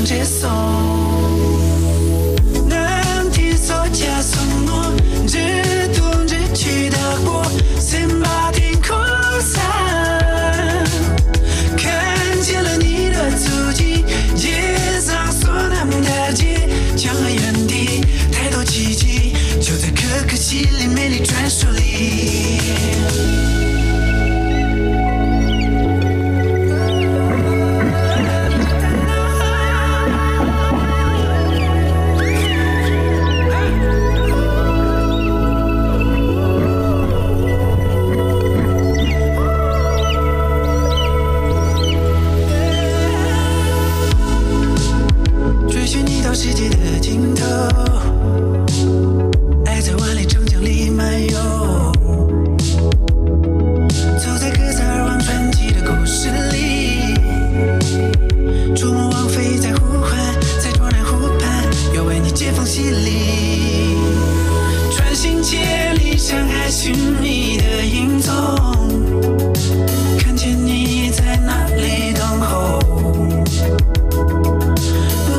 想接受。难题所加索我，直通直去的过，先把天空散。看见了你的足迹，也藏所难的街，江河远地，太多奇迹，就在可可西里美丽传说里。要为你接风洗礼，穿行千里，山海寻你的影踪，看见你在那里等候。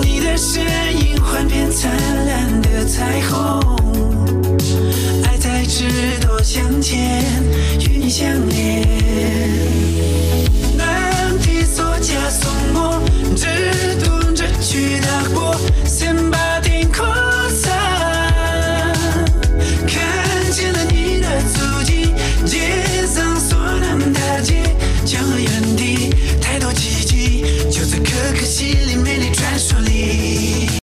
你的身影幻变灿烂的彩虹，爱在赤道相牵，与你相连。